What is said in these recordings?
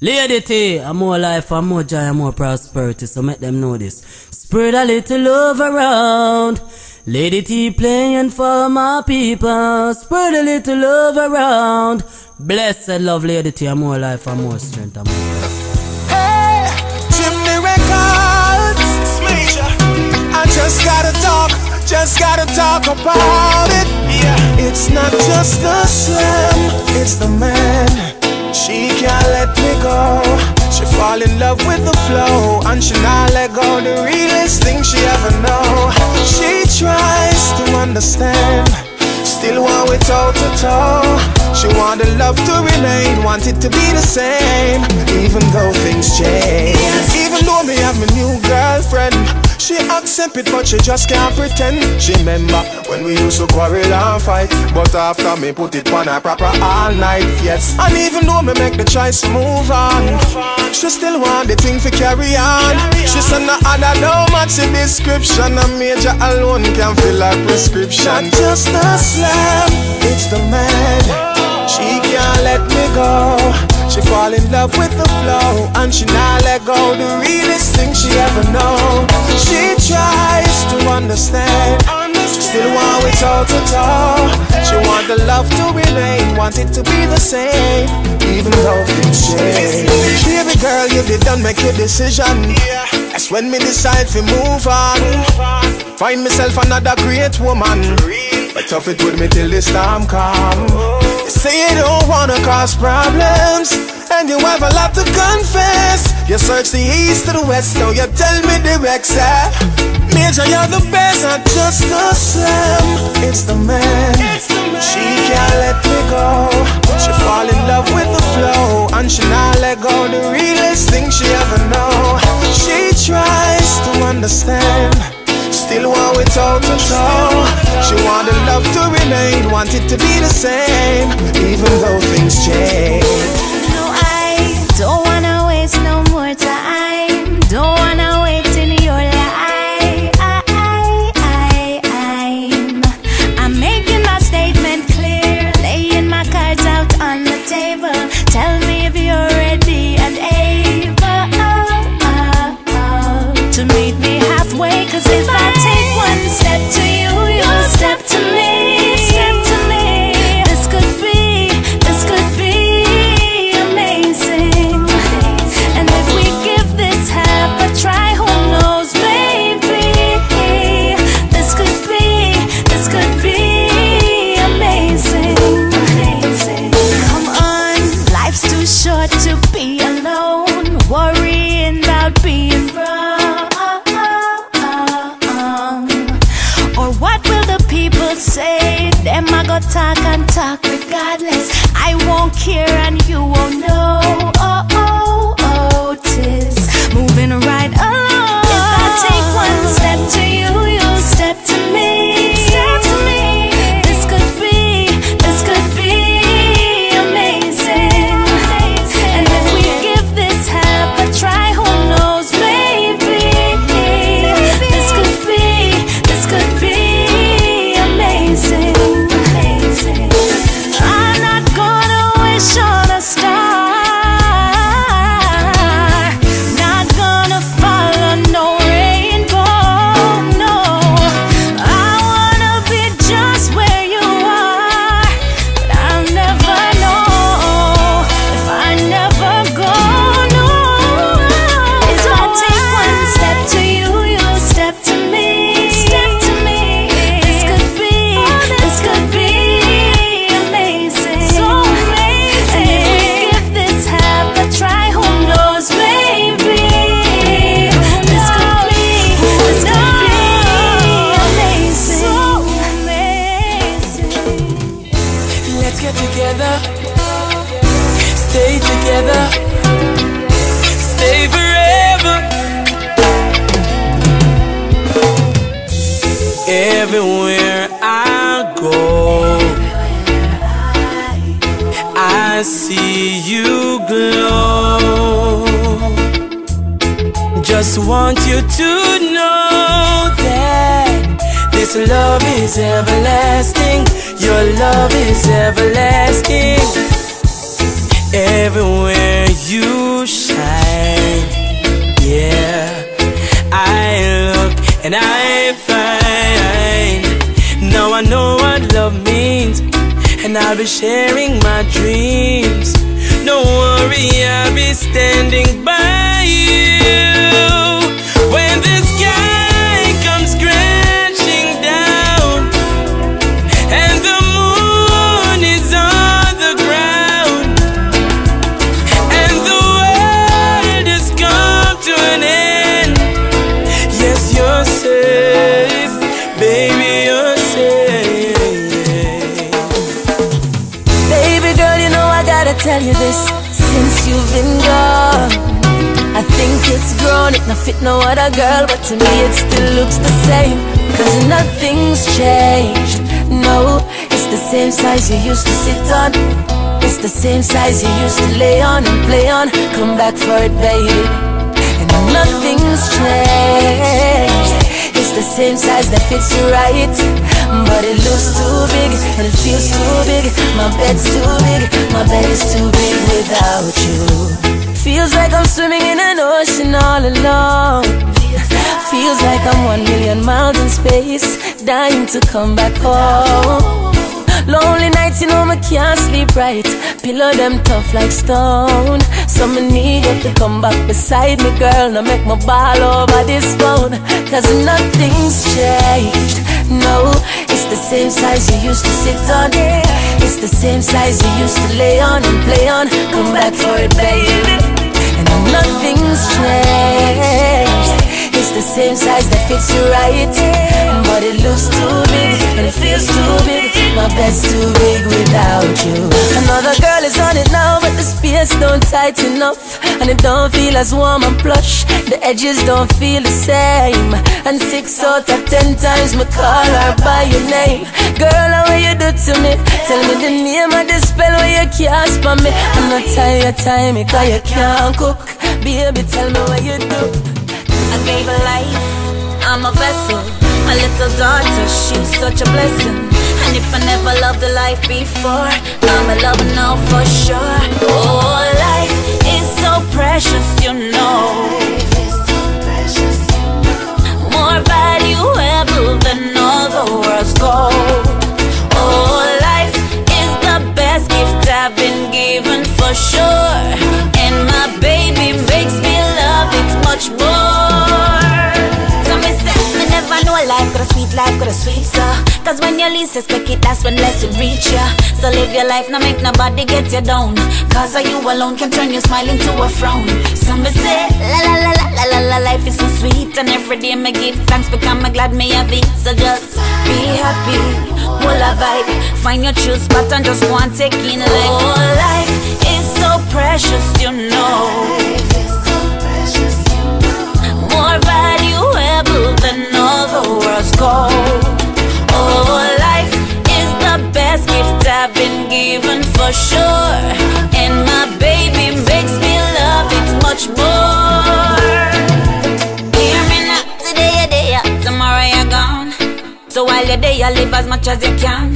Lady T, I'm more life, I'm more joy, I'm more prosperity, so make them know this. Spread a little love around. Lady T playing for my people. Spread a little love around. Blessed love, Lady T, I'm more life, I'm more strength, I'm more. Hey, Jimmy Records, Major. I just gotta talk, just gotta talk about it. Yeah, it's not just the slam, it's the man. She can't let me go. She fall in love with the flow, and she not let go. The realest thing she ever know. She tries to understand, still want we toe to toe. She want the love to remain, want it to be the same, even though things change. Even though me have my new girlfriend. She accept it, but she just can't pretend. She remember when we used to quarrel and fight. But after me put it on her proper all night, yes. And even though me make the choice move on, she still want the thing to carry on. She said, no other no match the description. A major alone can fill her prescription. Not just a slam, it's the man. She can't let me go. She fall in love with the flow, and she not let go. The realest thing she ever know. She tries to understand, still want we toe to toe. She want the love to remain, want it to be the same, even though things change. Baby girl, you did done make your decision. That's when me decide to move on. Find myself another great woman. But tough it with me till the storm come. You say you don't wanna cause problems, and you have a lot to confess. You search the east to the west, so you tell me the step. Major, you're the best, not just a slam. It's the man. She can't let me go. She fall in love with the flow, and she not let go. The realest thing she ever know. She tries to understand. Still want we toe to toe. She want the love to remain, want it to be the same, even though things change. No, I don't wanna waste no more time. Don't wanna standing by fit no other girl, but to me it still looks the same. Cause nothing's changed. No, it's the same size you used to sit on. It's the same size you used to lay on and play on. Come back for it, baby. And nothing's changed. It's the same size that fits you right. But it looks too big and it feels too big. My bed's too big, my bed is too big without you. Feels like I'm swimming in an ocean all alone. Feels like I'm one million miles in space, dying to come back home. Lonely nights, you know, me can't sleep right. Pillow them tough like stone. So me need you to come back beside me, girl. Now make my ball over this phone. Cause nothing's changed. No, it's the same size you used to sit on. It's the same size you used to lay on and play on. Come back for it, baby. Nothing's changed. The same size that fits you right. But it looks too big and it feels too big. My bed's too big without you. Another girl is on it now, but the space don't tighten up. And it don't feel as warm and plush. The edges don't feel the same. And six out of ten times me call her by your name. Girl, will you do to me? Tell me the name of the spell where you cast for me. I'm not tired, of time because you can't cook. Baby, tell me what you do. I gave her life, I'm a vessel. My little daughter, she's such a blessing. And if I never loved a life before, I'm a lover now for sure. Oh, life is so precious, you know. More valuable than all the world's gold. Oh, life is the best gift I've been given for sure. And my baby makes me love it much more. Life could a sweet a so. Cause when you least expect it, that's when blessing reach ya. So live your life, now make nobody get you down. Cause you alone can turn your smile into a frown. Some say, la la la la la la life is so sweet. And every day me give thanks because I'm glad me have it. So just be happy, full of vibe. Find your true spot and just go and take in life. Oh, life is so precious, you know. Given for sure. And my baby makes me love it much more. Hear me now, today you're there, tomorrow you're gone. So while you're there, you live as much as you can.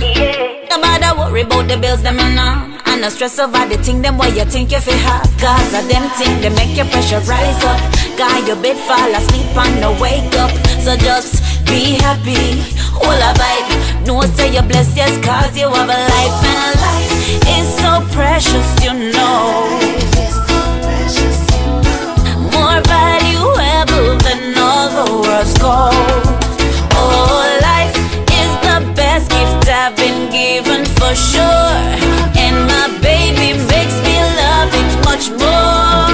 No bother worry about the bills them and now. And no stress over the thing them what you think you feel have. Cause of them thing they make your pressure rise up. Guy your bed fall asleep and no wake up. So just be happy, all a vibe. No say you're blessed, yes, cause you have a life and life is so precious, you know. More valuable than all the world's gold. Oh, life is the best gift I've been given for sure. And my baby makes me love it much more.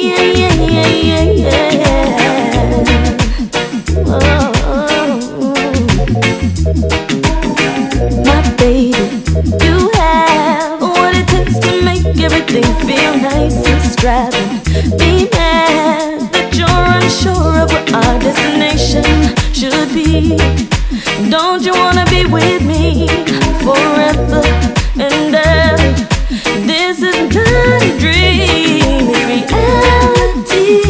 Yeah, yeah, yeah, yeah, yeah, yeah. Oh, my a dirty dream reality.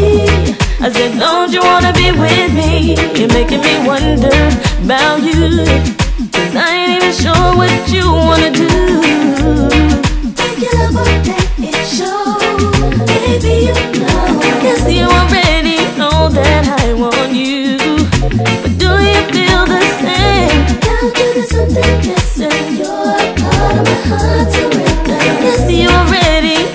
I said, don't you wanna be with me? You're making me wonder about you. Cause I ain't even sure what you wanna do. It. Oh. Baby, you know. Yes, you already know that I want you. But do you feel the same? I'll something missing. You're part of my heart to is you ready?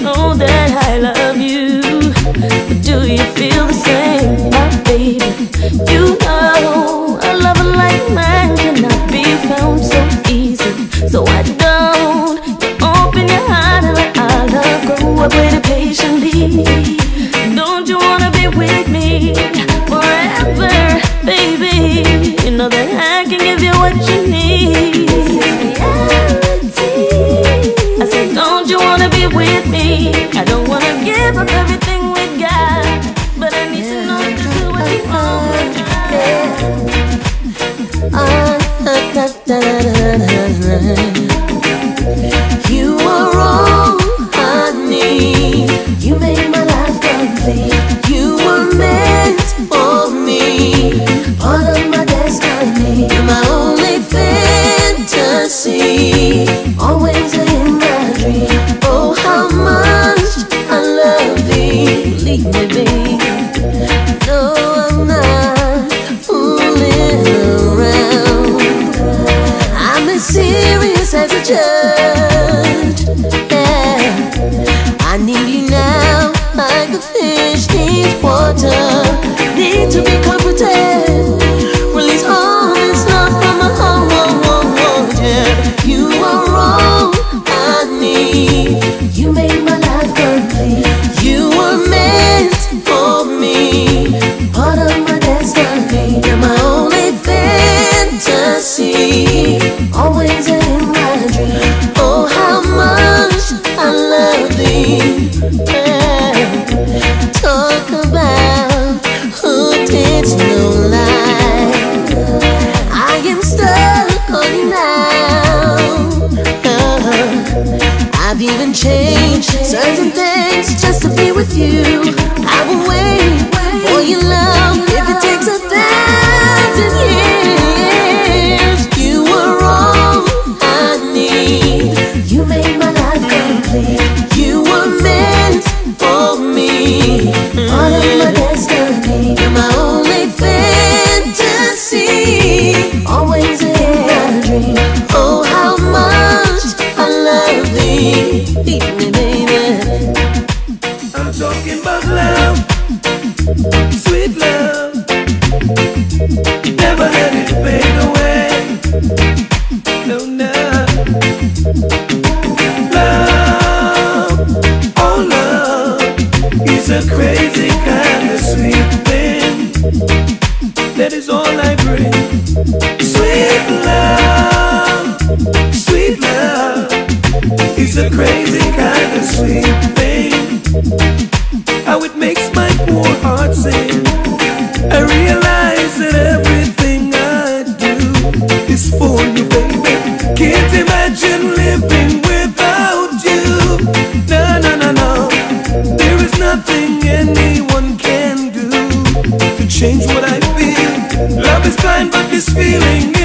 Sweet love, sweet love. It's a crazy kind of sweet thing. How it makes my poor heart sing. I realize that everything I do is for you, baby. Can't imagine living without you. No, no, no, no. There is nothing anyone can do to change what I feel. Love is blind, but this feeling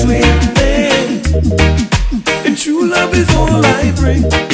sweet thing. And true love is all I bring.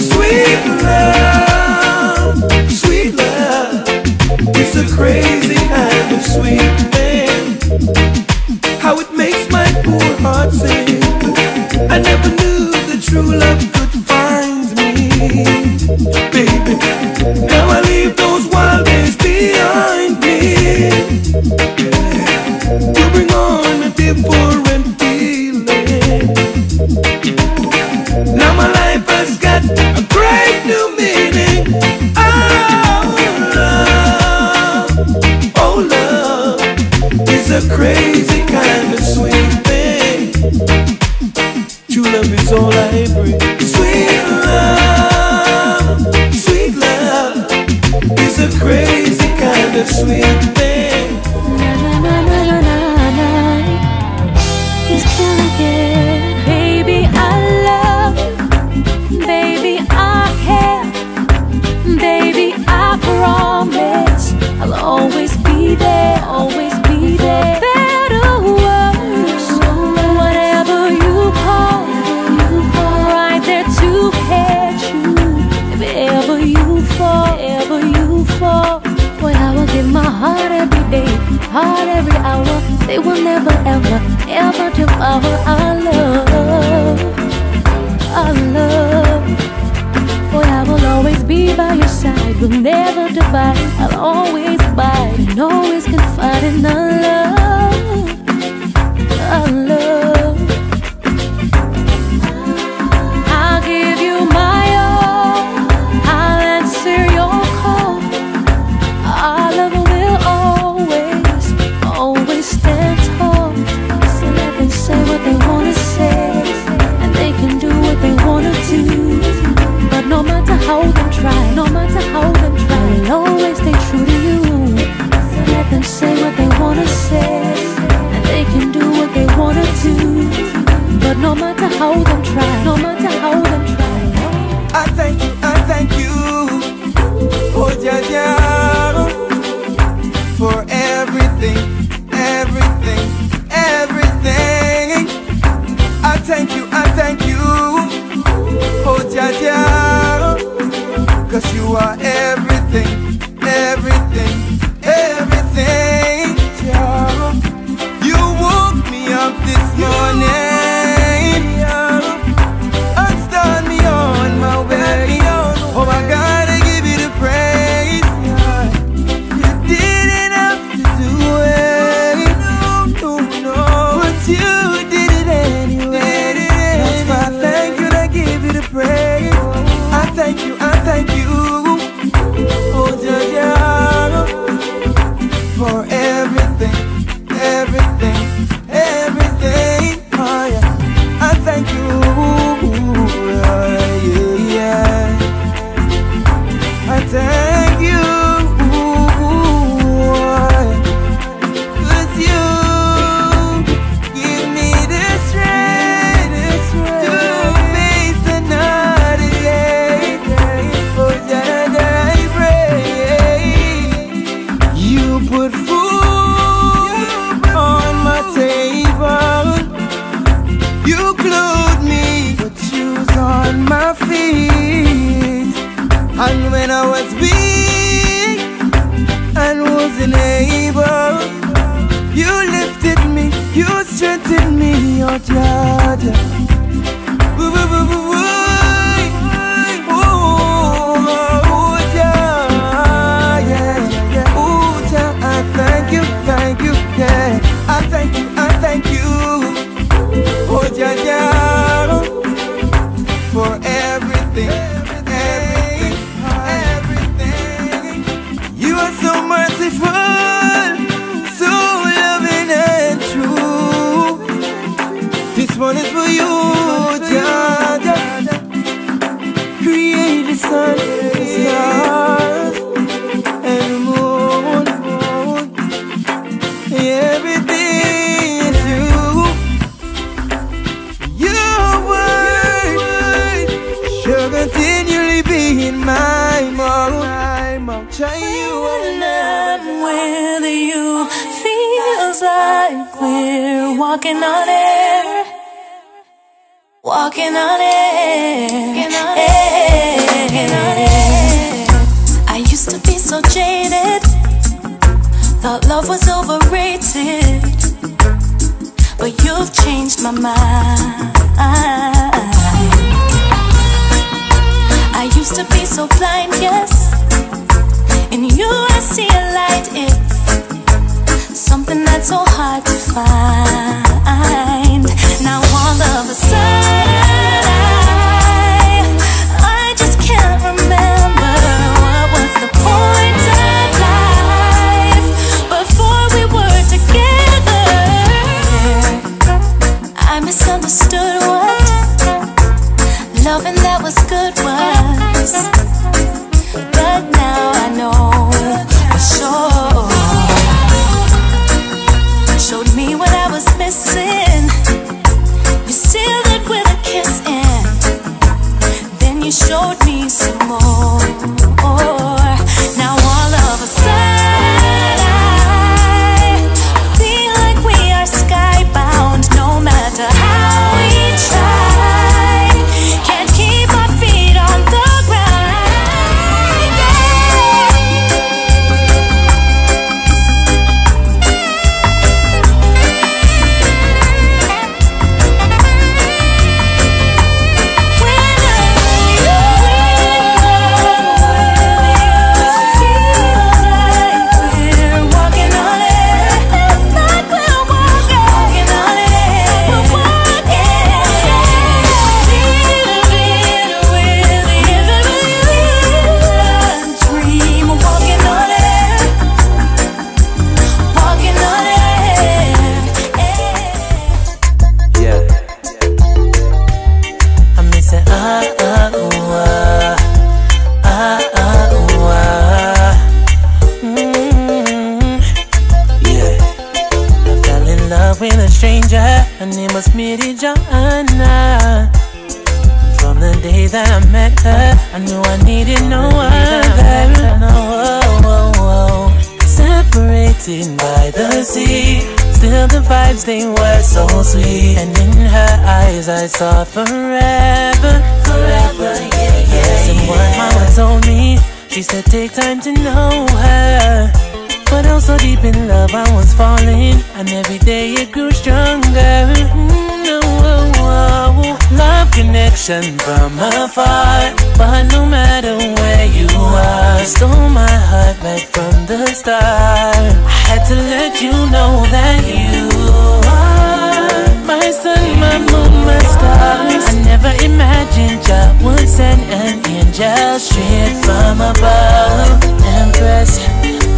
We're walking on air. Walking on air. I used to be so jaded. Thought love was overrated. But you've changed my mind. I used to be so blind, yes. In you, I see a light. It's something that's so hard to find. Now all of a sudden. I day that I met her, I knew I needed no other. No, oh, oh, oh. Separated by the sea, still the vibes they were so sweet. And in her eyes, I saw forever, forever, yeah, yeah. And what mama told me, she said take time to know her. But also deep in love, I was falling, and every day it grew stronger. Oh. Love connection from afar, but no matter where you are, stole my heart right from the start. I had to let you know that you are my sun, my moon, my stars. I never imagined I would send an angel straight from above. Empress,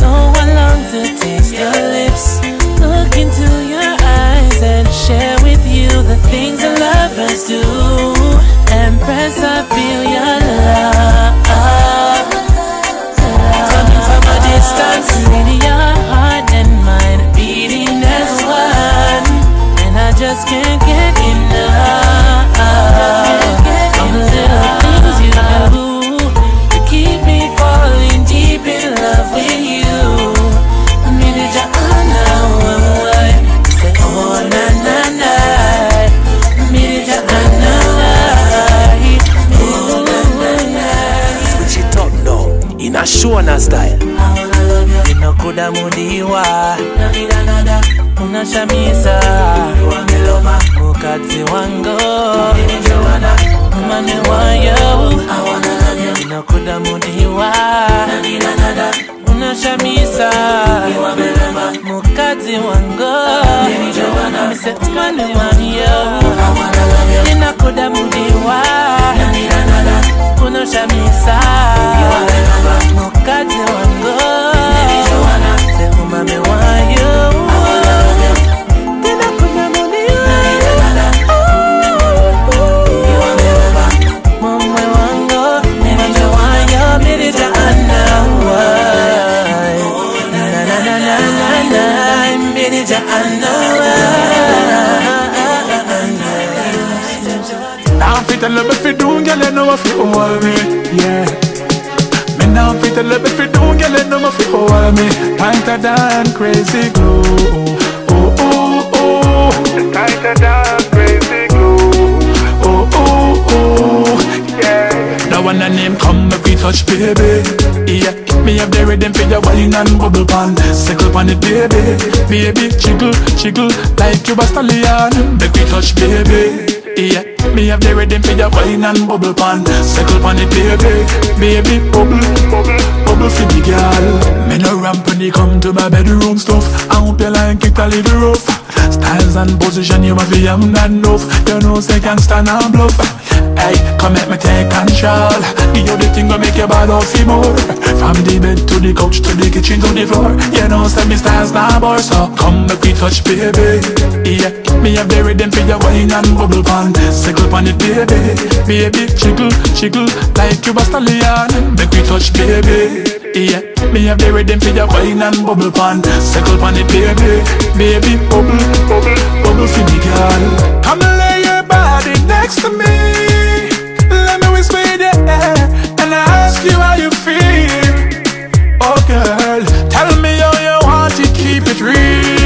though I long to taste your lips, look into your eyes and share with you the things that lovers do. Empress, I feel your love. Coming from a distance, reading your heart and mind beating as one. And I just can't Shona style. inokudamudiwa unashamisa mukazi wango mane wayo. Inokuda mudiwa unashamisa mukadzi wango mise mane wayo inokuda mudiwa. Unashamisa mukadzi wango seumame wayo Now fit a little bit for doing, girl, you know you hold me, yeah. Me now fit a little bit for doing, girl, you know you hold me. Tighter than crazy glue, oh oh oh. Tighter than crazy glue, oh oh oh. Yeah. That one a name come we touch, baby. Yeah, me have the rhythm for your wine and bubble pan. Circle pan it, baby. Baby, jiggle, jiggle like you a stallion. Make we touch, baby. Yeah, me have the rhythm for your wine and bubble pan. Circle pan it, baby. Baby, bubble, bubble, bubble for me, girl. Me no ramp when you come to my bedroom stuff. I hope you like it a little rough. Styles and position, you have the young enough. You know, say stand and bluff. Hey, come make me take control. Give you the thing will make your body feel more. From the bed to the couch to the kitchen to the floor. You know, say me styles now, boy. So come make we touch, baby. Yeah, me have the rhythm for your wine and bubble pan. Circle pan it, baby. Baby, jiggle, jiggle like you a stallion. Make we touch, baby. Yeah, me have the rhythm for your wine and bubble pan. Circle pan it, baby. Baby, bubble, bubble, bubble for me, girl. Come lay your body next to me. Let me whisper your ear and I ask you how you feel. Oh girl, tell me how you want to keep it real.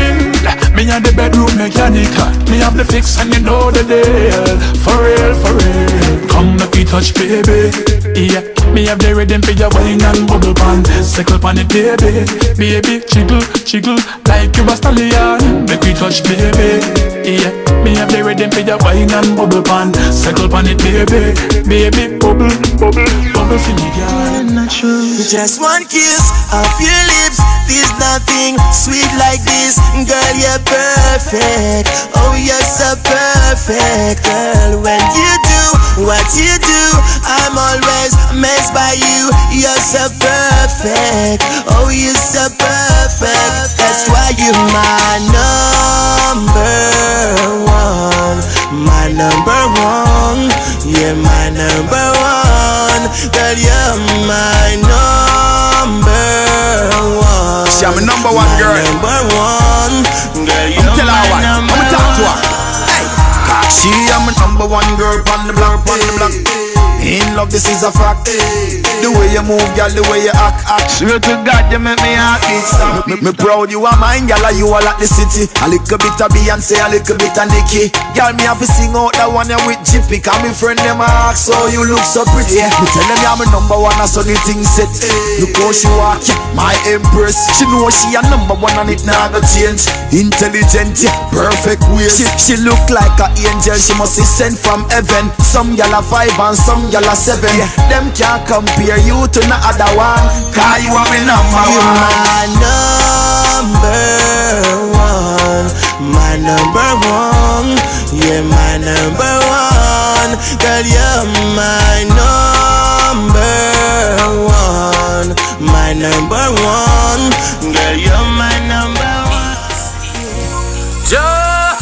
Me and the bedroom mechanic, me have the fix and you know the deal. For real, for real. Come make we touch, baby. Yeah, me have the rhythm for your wine and bubble pan. Circle pan it, baby. Baby, jiggle, jiggle like you a stallion. Make we touch, baby. Yeah, me have the rhythm for your wine and bubble pan. Circle pan it, baby. Baby, bubble, bubble, bubble for me, girl. Just one kiss of your lips There's nothing sweet like this Girl, you're perfect Oh, you're so perfect Girl, when you do what you do I'm always amazed by you You're so perfect Oh, you're so perfect That's why you're my number one My number one You're my number one Girl, you're my number one She am a number one My girl. Number one Girl, you're her my what. number I'ma talk to her. one. Hey, She am my number one girl on the block, on the block. In love, this is a fact. The way you move, girl, the way you act, act. Swear to God, you make me beat stop. Me, me proud you are mine, girl, you all at the city. A little bit of Beyonce, a little bit of Nicki. Girl, me have to sing out that one you with Jippy. Cause me friend them ask, so you look so pretty. Me tell them you're my number one, I saw the thing set. Look how she walk, yeah, my empress. She know she a number one and it not go change. Intelligent, yeah, perfect ways. She, she look like a angel, she must be sent from heaven. Some gal a five and some gal a seven. Yeah. Them can't compare you to no other one. Cause you are my number You one. my number one, my number one, yeah, my number one, girl, you're my number one, my number one, girl, you're my number one. Jah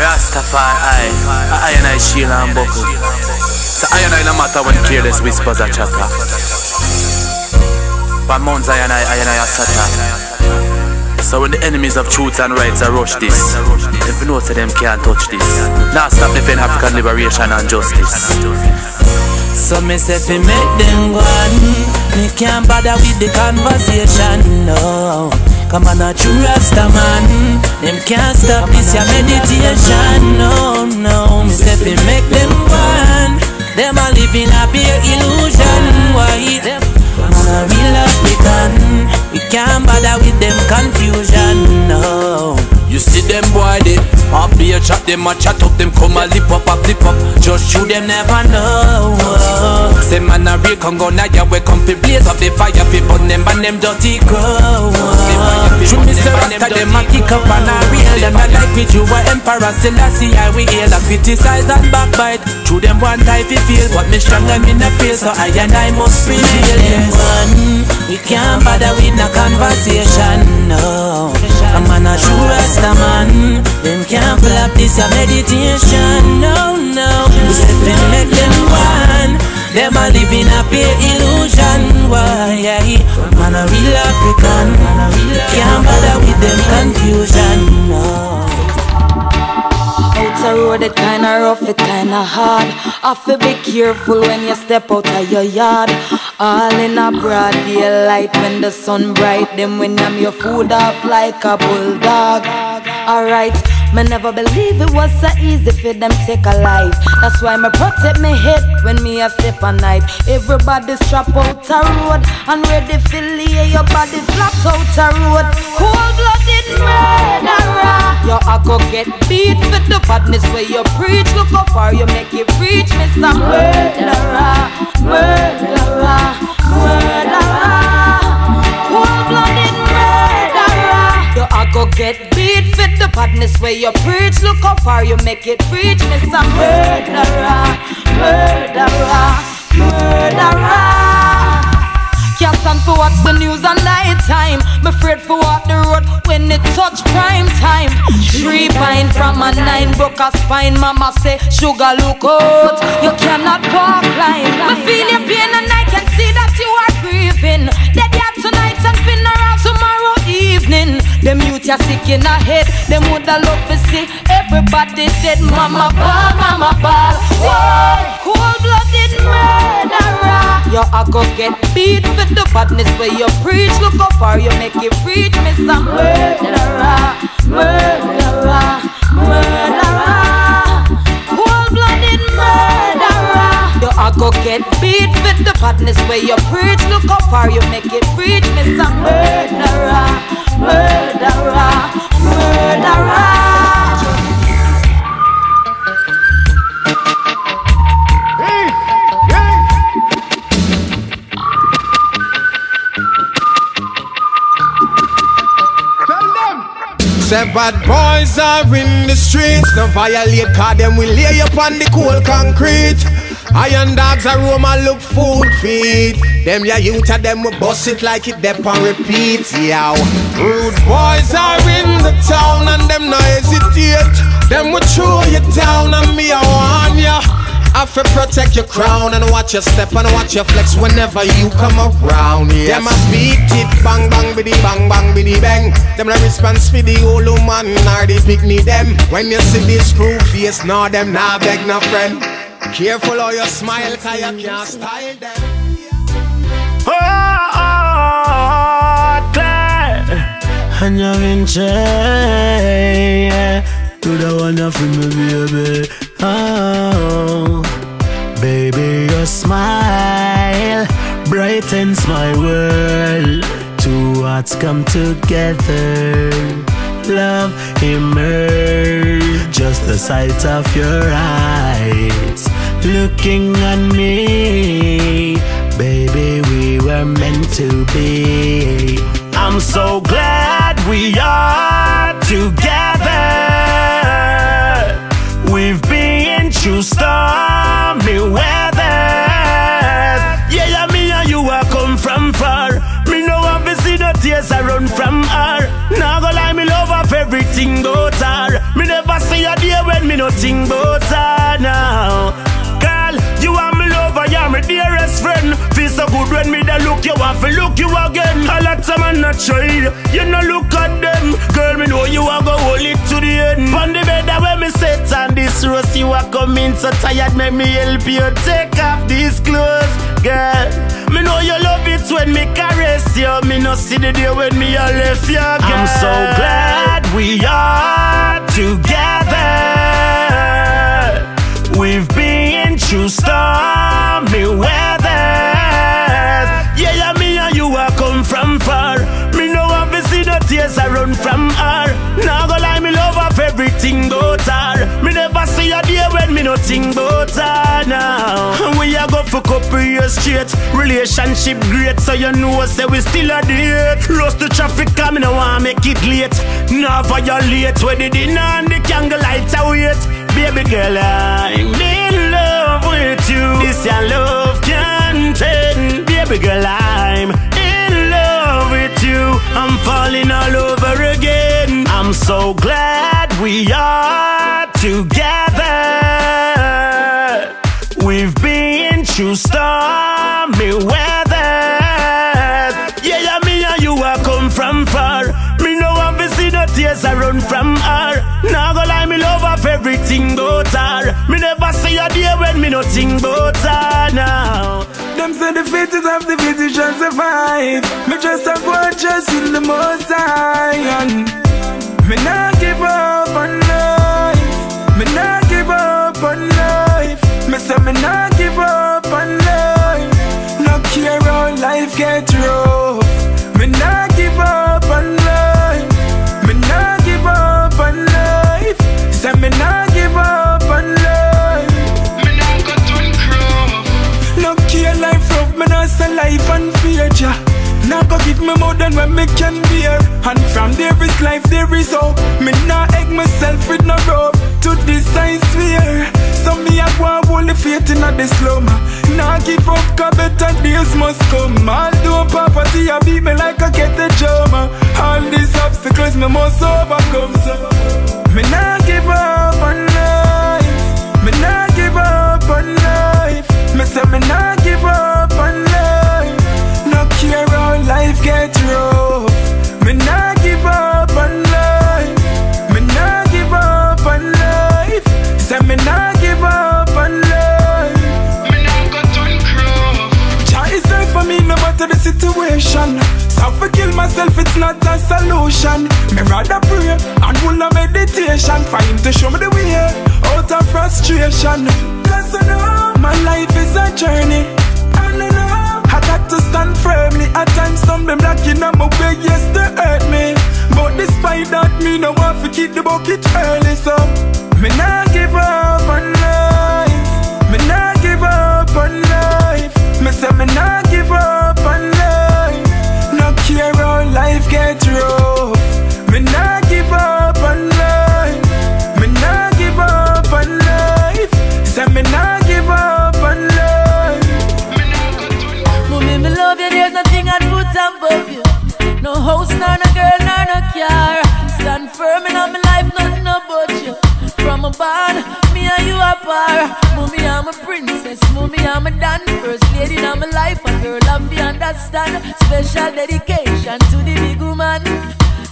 Rastafari, I, I and I Sheila and Buckle. So I and I no matter when careless whispers are chatter. But Mount Zion, I, I and I are Satan. So when the enemies of truth and rights are rush this, if you know them can't touch this. Now stop defend African liberation and justice. So me say fi make them go on Me can't bother with the conversation, no Come on, a true Rasta man Them can't stop this your meditation, no, no Me say fi make them go on Them a living a bare illusion, why? Man a real African. We can't bother with them confusion, no You see them boy they up here chat them a chat up them come a lip up a flip up. Just you them never know. Say man a real Congo now ya we come fi blaze up the fire fi burn them and them dirty crow True me say Rasta them a kick up and a real Them not like with you a emperor Selassie I we hail a criticize and backbite. True them one time fi feel but me strong and me not feel So I and I must prevail yes. one We can't bother with no conversation, no. A man a true Rasta man Them can't flap this your meditation, no, no. Fi make them one. Them a live in a pure illusion, why? Man a real African. Can't bother with them confusion, no Outer road it kinda rough, it kinda hard. Have to be careful when you step out of your yard. All in a broad daylight when the sun bright. Then when I'm your food off like a bulldog. Alright, me never believe it was so easy for them take a life. That's why me protect me head when me a step a night. Everybody strap out a road and ready for lay your body flat out a road. Cold blooded murderer. You a go get beat for the badness where you preach. Look how far you make it reach, Mr. Murderer, murderer. Go get beat fit the badness where you preach. Look how far you make it reach, Mr. Murderer, murderer, murderer. Can't stand for watch the news at night time. Me afraid for walk the road when it touch prime time. Three pine from a nine broke a spine. Mama say sugar look out. You cannot walk blind. Me feel your pain and I can see that you are grieving. Dead yet tonight and funeral tomorrow evening. Them youth are sick in the head. Them woulda love to see everybody dead. Mama ball, mama ball. Whoa, cold-blooded murderer. You a go get beat for the badness where you preach. Look how far you make it reach, Mr. Murderer, murderer, murderer, cold-blooded murderer. You a go get beat for the badness where you preach. Look how far you make it reach, Mr. Murderer, murderer, murderer. Say bad boys are in the streets. No violate, cause them will lay up on the cold concrete. Iron dogs are roam and look food feed. Them ya youth them will bust it like it dep on repeat. Yow. Rude boys are in the town and them no hesitate. Them will throw you down and me I warn ya. I to protect your crown and watch your step and watch your flex whenever you come around. Yes. Them a beat it bang bang biddy bang bang biddy bang. Them a response for the old man or the picnic them. When you see this screw face, nah them nah beg no friend. Careful how you smile, cause you can't style them. Oh, Claire, and you're in chain. To the one of me, baby. Oh, baby, your smile brightens my world. Two hearts come together. Love emerge. Just the sight of your eyes looking at me. Baby, we were meant to be. I'm so glad we are together. We've been through stormy weather. Yeah, yeah, me and you are come from far. Me no to see no tears I run from her. Now go lie, me love of everything but her. Me never see a day when me nothing but her friend. Feel so good when me da look you off, look you again. A lot of man not try, you no look at them. Girl, me know you are go hold it to the end. On the bed when me sit on this rose, you are coming so tired, make me help you take off these clothes, girl. Me know you love it when me caress you. Me no see the day when me a left you, girl. I'm so glad we are together. We've been through stormy weather. Yeah, me and you are come from far. Me no want to see the tears I run from her. Now go lie, me love of everything but her. Me never see a day when me nothing but her now. We a go for couple years straight. Relationship great, so you know say we still a date. Lost the traffic, come me no want make it late. Now violate when the dinner and the candle lights are. Baby girl, I'm in love with you. This your love can't end. Baby girl, I'm in love with you. I'm falling all over again. I'm so glad we are together. We've been through stormy weather. Yeah, yeah, me and you are come from far. Me no to see the tears I run from her. Everything but her. Me never see a day when me nothing but her now. Them say the fittest of the fittest shall survive. Me just a go just in the most high. And me not give up on life. Me not give up on life. Me say me not give up on life. No care how life get give me more than what me can bear. And from there is life, there is hope. Me not egg myself with no rope. To this I swear. So me a go and hold the faith in a the slum. Now give up, cause better days must come. Although poverty a beat me like a kettle drum All these obstacles me must overcome. So Me not give up on life. Me not give up on life. Me say me not give up on life get rough Me not give up on life. Me not give up on life. Say me not give up on life. Me not go turn cross Jah is there for me no matter the situation. So for kill myself it's not a solution. Me rather pray and full of meditation. For him to show me the way out of frustration. Cause I know my life is a journey to stand firmly. At times stumbling black in my way Yes they hurt me. But despite that me no want to keep the bucket early. So me not give up on life. Me not give up on life. Me say me not give up on life. No care how life get rough barn, me and you apart. Mommy, I'm a princess. Mommy, I'm a dan. First lady in my life. A girl, I'm the understand. Special dedication to the big woman.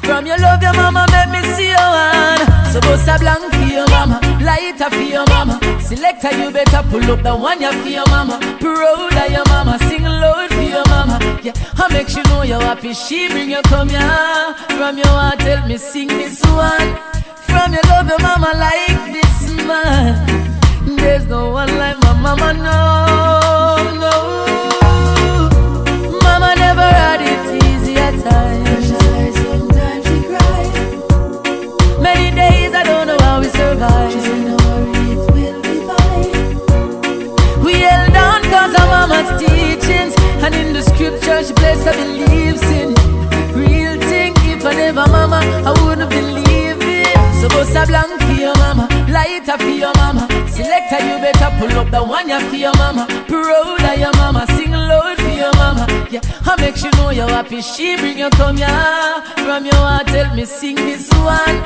From your love, your mama make me see your hand. So bust a blank for your mama, lighter for your mama. Selector, you better pull up the one you for your mama. Proud of your mama, sing loud for your mama. Yeah, I make sure know you're happy. She bring you come here. From your heart, tell me sing this one. From your love, your mama like this man. There's no one like my mama, no, no. Mama never had it easy at times. Sometimes she cried. Many days I don't know how we survived. She said, No worry, it will be fine. We held on cause of mama's teachings. And in the scripture she placed beliefs in. Real thing, if I never mama, I wouldn't a blank for your mama, lighter for your mama. Selector, you better pull up the one you for your mama. Proud of your mama, sing loud for your mama. Yeah, I make sure know you're happy. She bring you come here. From your heart, tell me sing this one.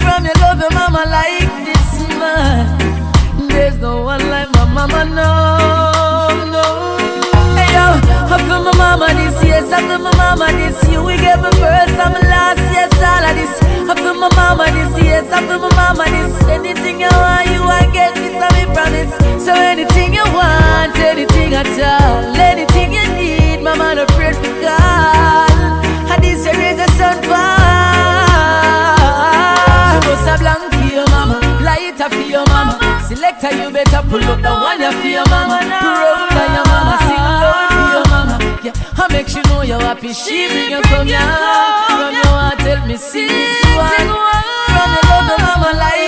From your love, your mama like this man. There's no one like my mama, no, feel my mama this year, I feel my mama this year. We gave me first my last, yes, all of this. I feel my mama this year, I feel my mama this. Anything you want, you want get this, me promise. So anything you want, anything at all, anything you need, mama no afraid for God. And this year is a sun fall. Bust a blank for your mama, lighter for your mama. Selector, you better pull up the one you for your mama. Proud of your mama, sing for mama. Yeah, I make sure know you're happy. She bring you come here. From your heart, tell me sing this. From your love, your mama like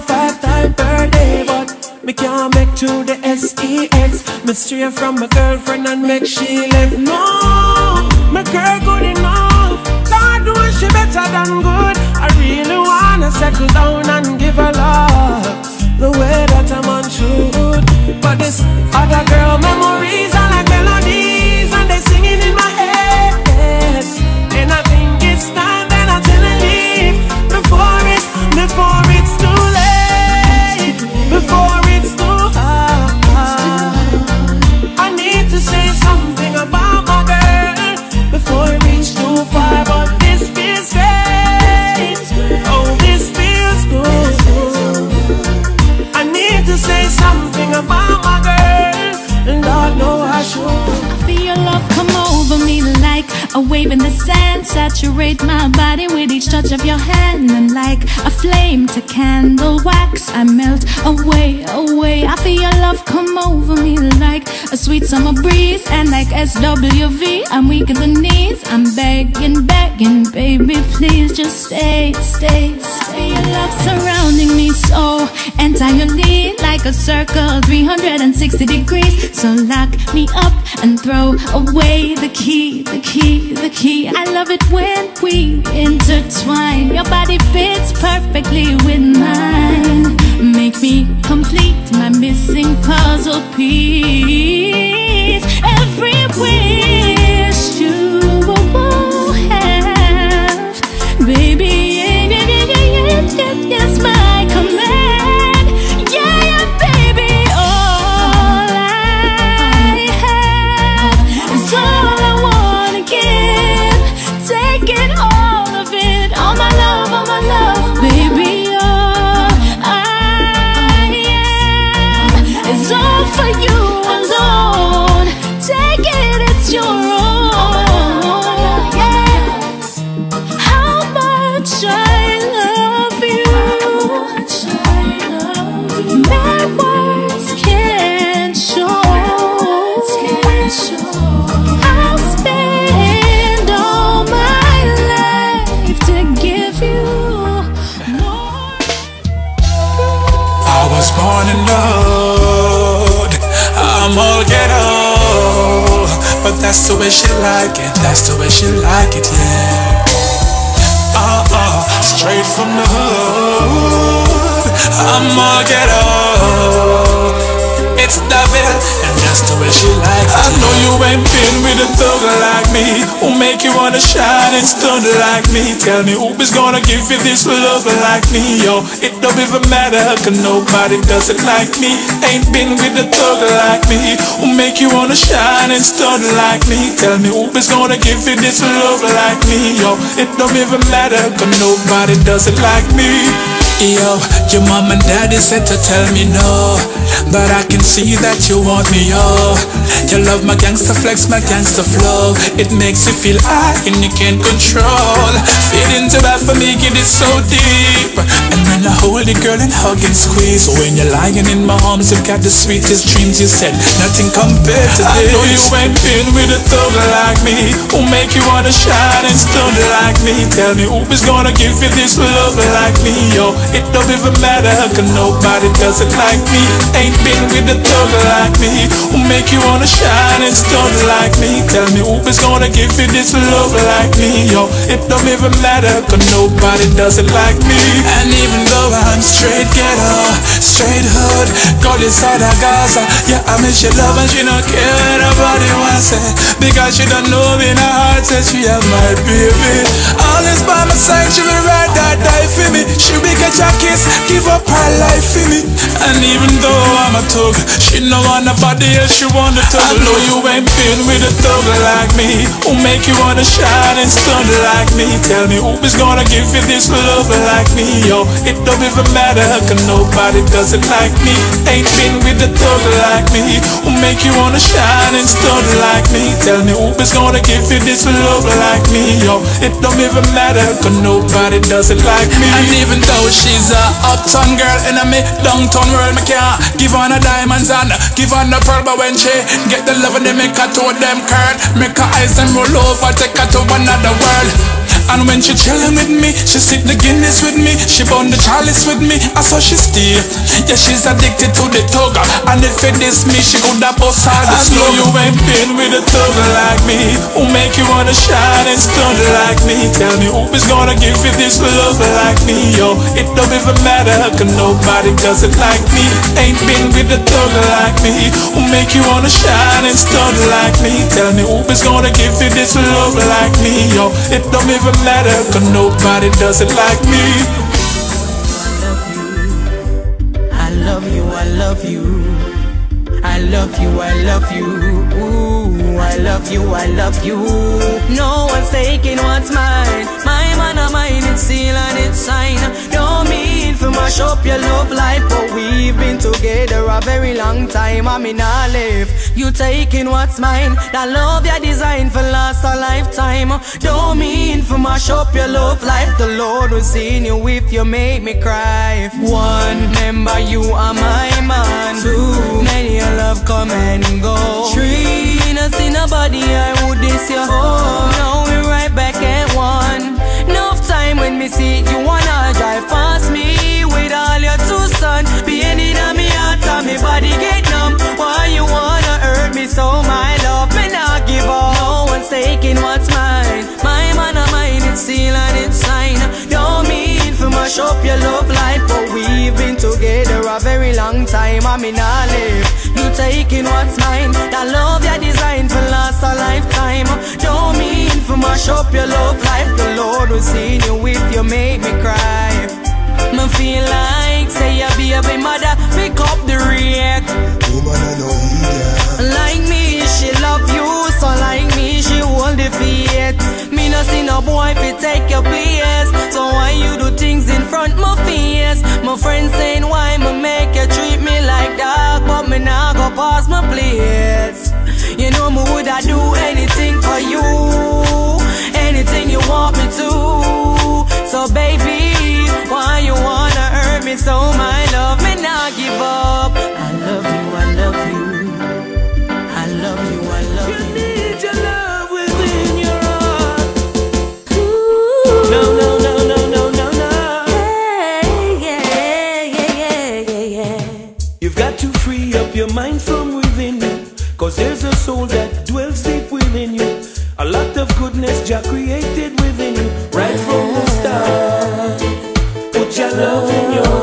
five times per day But me can't make to the S-E-X Me stray from my girlfriend and make she left. No, my girl good enough. God knows she better than good. I really wanna settle down and give her love. The way that a man should But this other girl memory A wave in the sand Saturate my body with each touch of your hand. And like a flame to candle wax I melt away, away. I feel your love come over me like a sweet summer breeze. And like SWV, I'm weak in the knees. I'm begging, begging, baby, please just stay, stay, stay. Your love surrounding me so and tie your knee like a circle 360 degrees. So lock me up and throw away the key the key the key. I love it when we intertwine. Your body fits perfectly with mine. Make me complete my missing puzzle piece. Was born in the. I'm all ghetto, but that's the way she like it. That's the way she like it, yeah. Uh uh, straight from the hood. I'm all ghetto. It's David, and that's the way she like it. I know you ain't been with a thug like me, who make you wanna shine and stun like me. Tell me who is gonna give you this love like me, yo? It don't even matter, cause nobody does it like me. Ain't been with a thug like me, who make you wanna shine and stun like me. Tell me who is gonna give you this love like me, yo? It don't even matter, cause nobody does it like me. Yo, your mom and daddy said to tell me no. But I can see that you want me, yo. You love my gangster flex, my gangster flow. It makes you feel high and you can't control. Feeling too bad for me, get it so deep. And when I hold it, girl, and hug and squeeze. When you're lying in my arms, you've got the sweetest dreams You said. Nothing compared to this I know you ain't been with a thug like me Who make you wanna shine and stun like me. Tell me who is gonna give you this love like me, yo It don't even matter, cause nobody does it like me. Ain't been with a thug like me Who make you wanna shine and stun like me. Tell me who is gonna give you this love like me, yo. It don't even matter, cause nobody does it like me. And even though I'm straight ghetto, straight hood Girl inside of Gaza, yeah I miss your love and she don't care what nobody wants it. Because she don't know in her heart says she have my baby All Always by my side, she will ride or die for me. She will get kiss, give up her life for me. And even though I'm a thug, she no want nobody else, she to tug. I know you ain't been with a thug like me Who make you wanna shine and stun like me. Tell me who is gonna give you this love like me, yo It don't even matter, cause nobody does it like me. Ain't been with a thug like me Who make you wanna shine and stun like me. Tell me who is gonna give you this love like me, yo It don't even matter, cause nobody does it like me. And even though she's a uptown girl in a me downtown world. Me can't give her no diamonds and give her no pearl. But when she get the love they make her to them curl. Make her eyes and roll over, take her to another world and when she chillin' with me, she sip the Guinness with me, she burn the chalice with me, I saw she stay. Yeah, she's addicted to the tugger, and if it is me, she could have bust all the I know you ain't been with a thugger like me, who make you wanna shine and stun like me. Tell me who is gonna give you this love like me, yo? It don't even matter, cause nobody does it like me. Ain't been with a thugger like me, who make you wanna shine and stun like me. Tell me who is gonna give you this love like me, yo? It don't even matter, cause nobody does it like me. I love you, I love you. I love you, I love you. Ooh, I love you, I love you. No one's taking what's mine. My man of mine, it's seal and it's sign. Don't mean mash up your love life, but we've been together a very long time. I mean, I live. You taking what's mine. That love you designed for last a lifetime. Don't mean for mash up your love life. The Lord will see you if you make me cry. One, remember you are my man. Two, many your love come and go. Three, not see nobody I would this you. Oh, Four, now we right back at one. Enough time when me see you wanna me body get numb. Why you wanna hurt me so, my love? Me not give up. No one's taking what's mine. My man of mine, it's seal and it's sign. Don't mean for mash up your love life, but we've been together a very long time. I mean, I live. You taking what's mine. That love you designed for last a lifetime. Don't mean for mash up your love life. The Lord will see you if you make me cry. Me feel like say a big mother, pick up the I idiot. Like me, she love you, so like me, she the faith. Me no see no boy fi take your place, so why you do things in front my face? My friends saying why me make you treat me like that, but me nah go pass my place. You know me woulda do anything for you, anything you want me to. So baby, why you wanna hurt me so? My love, me not give up. I love you, I love you. I love you, I love you. You need your love within your heart. No, no, no, no, no, no, no. Yeah, yeah, yeah, yeah, yeah, yeah. You've got to free up your mind from within you. Cause there's a soul that dwells deep within you. A lot of goodness Jah created within you. Right from love in your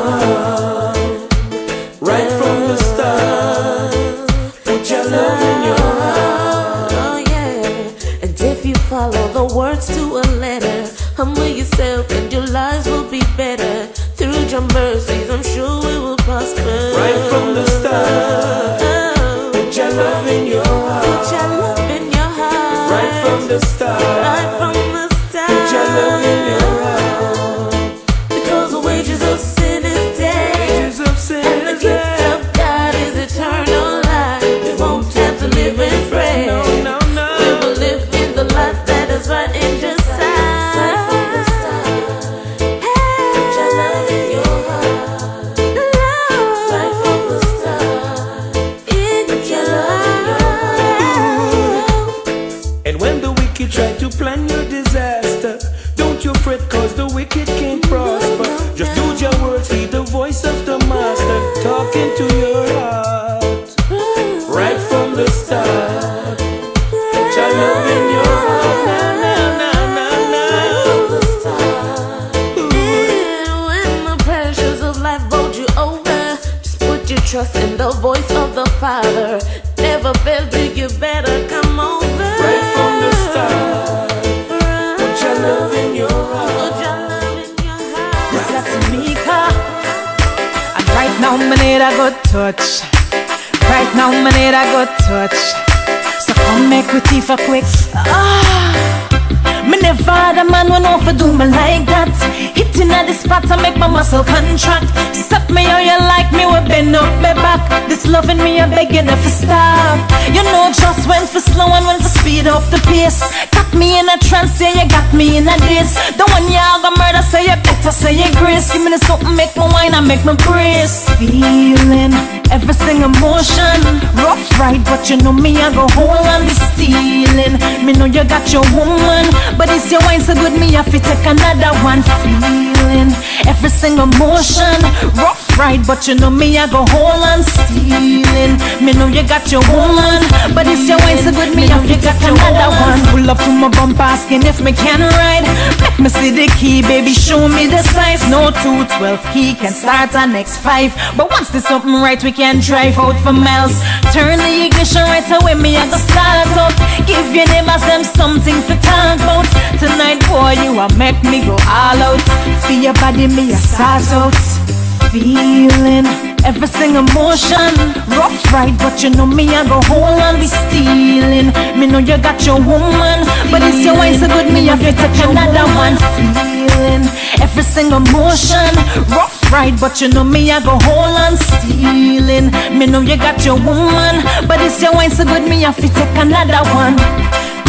Loving me, I beg you never stop. You know just when for slow and when to speed up the pace. Got me in a trance, yeah, you got me in a daze. The one you all gonna murder, say you better say you grace. Give me the something, make me wine and make me brace. Feeling every single emotion. Rough ride, but you know me, I go hold on the stealing. Me know you got your woman, but it's your wine so good, me have to take another one. Feeling every single motion. Rough ride, but you know me, I go hold on stealing. Me know you got your woman, but it's your wine so good, me have to take another one. Pull up to my bumper, asking if me can ride. Let me see the key, baby, show me the size. No 212 key can start on next five, but once there's something right, we can drive out for miles. Turn the ignition right away, me I go start up. Give your neighbors them something to talk about. Tonight, boy, you a make me go all out. Feel your body, me a start out. Feeling every single motion. Rough ride, but you know me, I go hold on, be stealing. Me know you got your woman, but it's your wine so good, me have to take another one. Feeling every single motion. Rough ride, but you know me, I go hold on, stealing. Me know you got your woman, but it's your wine so good, me have to take another one.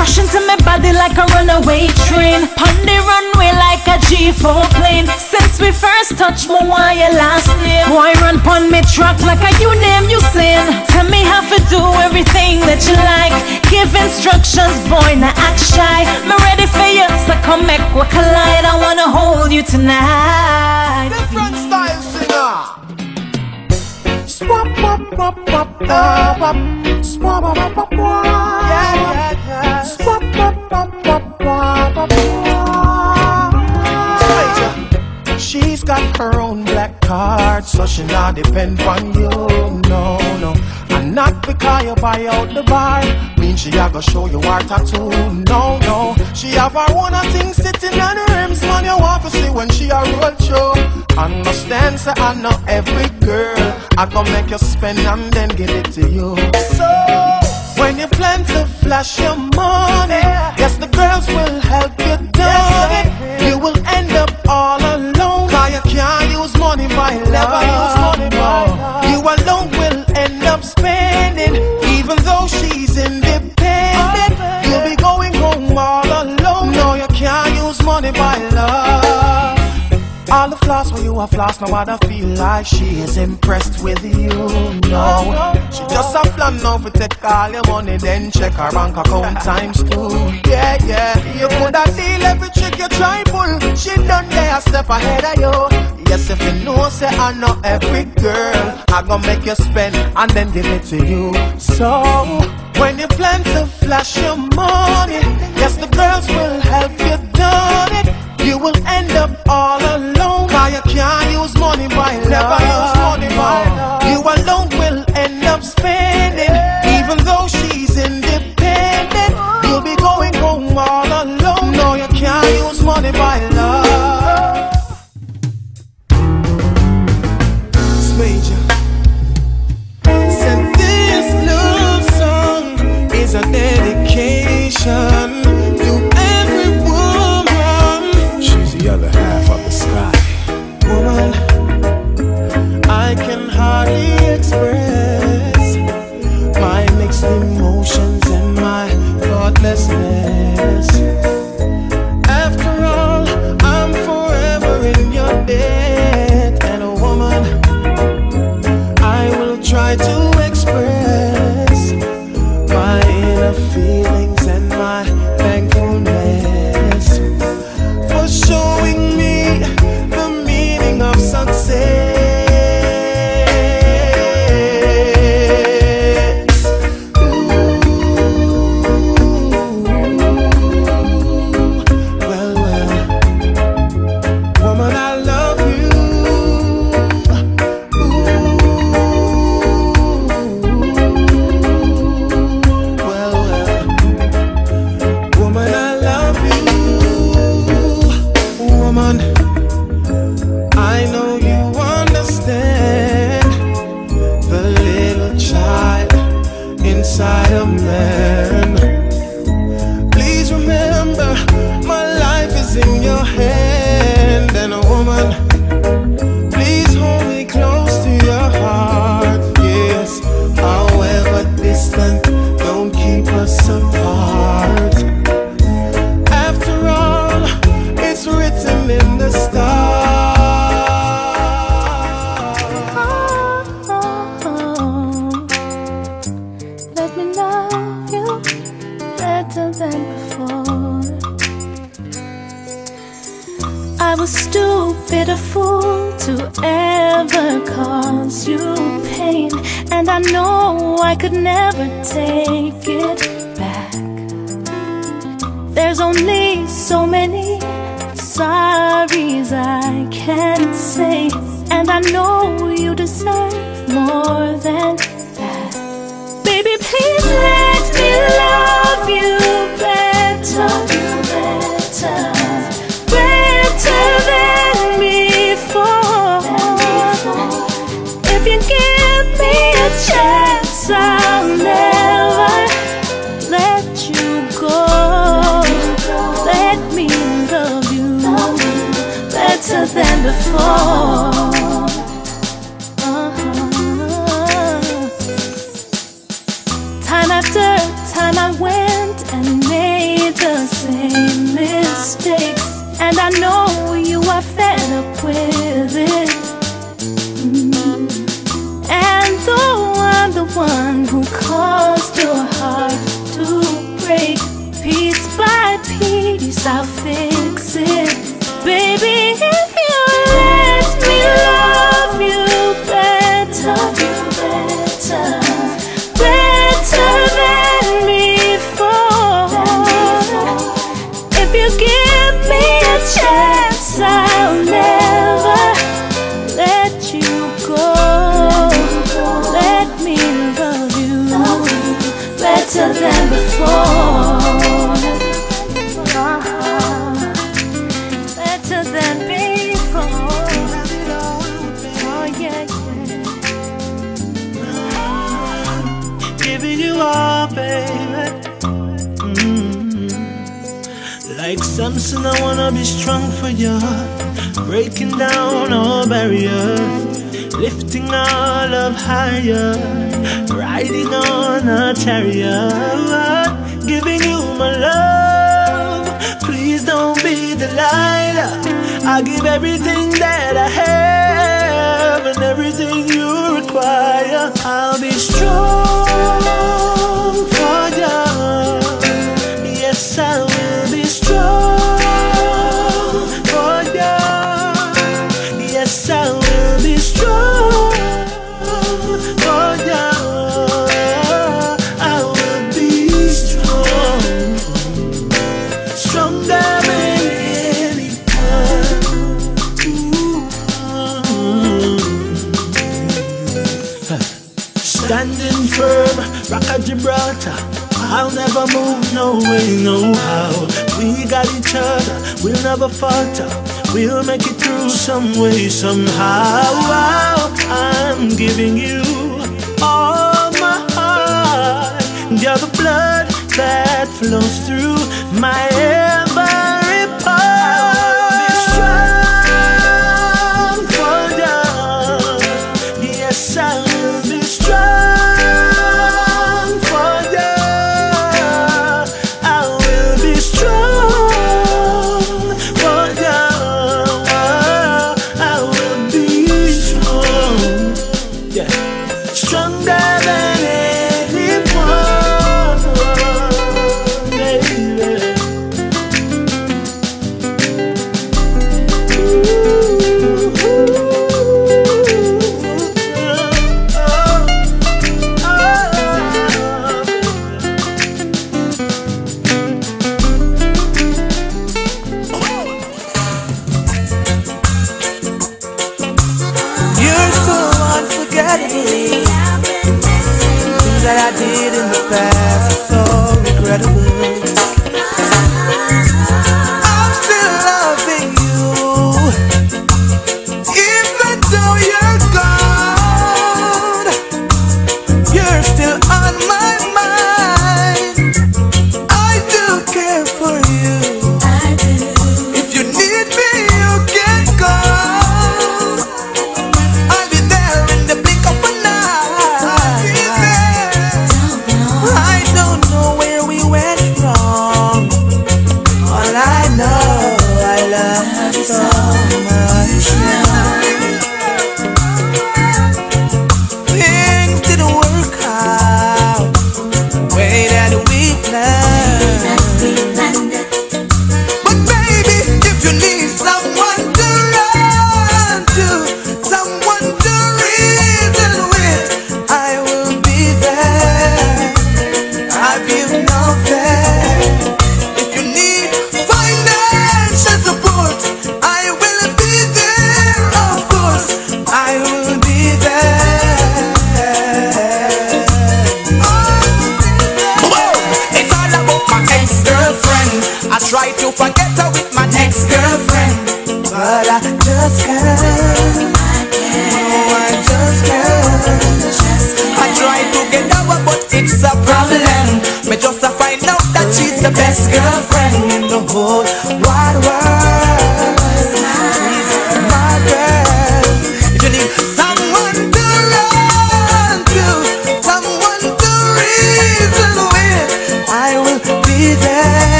Crush into my body like a runaway train. On the runway like a G4 plane. Since we first touched, me why your last name? Why run pon me truck like a you name you sin? Tell me how to do everything that you like. Give instructions, boy, now act shy. Me ready for you, so come make we collide. I wanna hold you tonight. She's got her own black card, so she not depend on you. No, no. Not because you buy out the bar, mean she a go show you her tattoo. No, no. She have her own a thing sitting on her rims, man. You want to see when she a roll show. Understand, say I know every girl. I gon' make you spend and then give it to you. So when you plan to flash your money, yes, the girls will help you do it. You will end up all alone. Cause you can't use money by Flaws where you are floss, now I feel like she is impressed with you. No, she just a plan now for take all your money, then check her bank account times two. Yeah, yeah, you coulda deal every trick you try pull. She done there a step ahead of you. Yes, if you know, say I know every girl, I gon' make you spend and then give it to you. So when you plan to flash your money, yes, the girls will help you do it. You will end up all alone. You can't use money by love. Never use money by love. You alone will end up spending. Even though she's independent, you'll be going home all alone. No, you can't use money by love.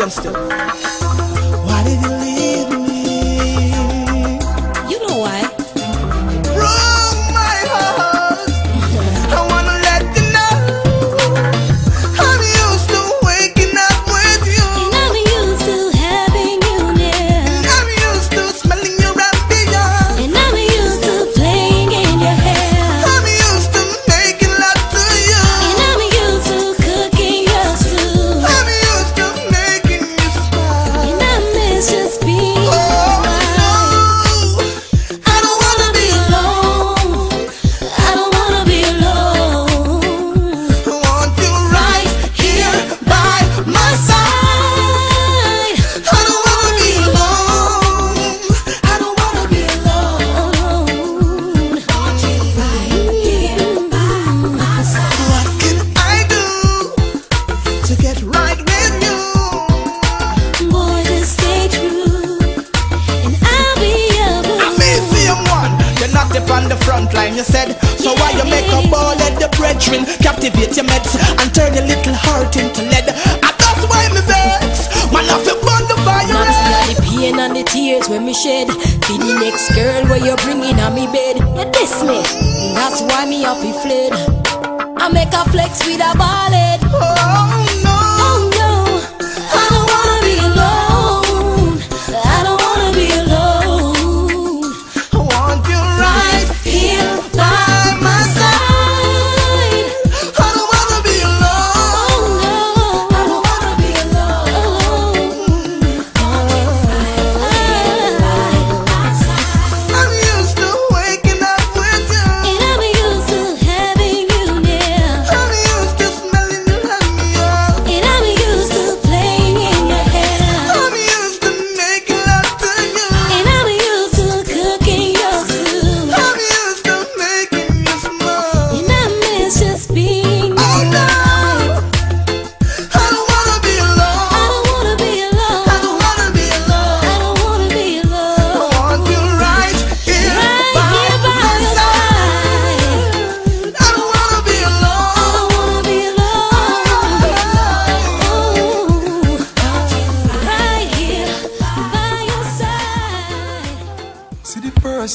Ask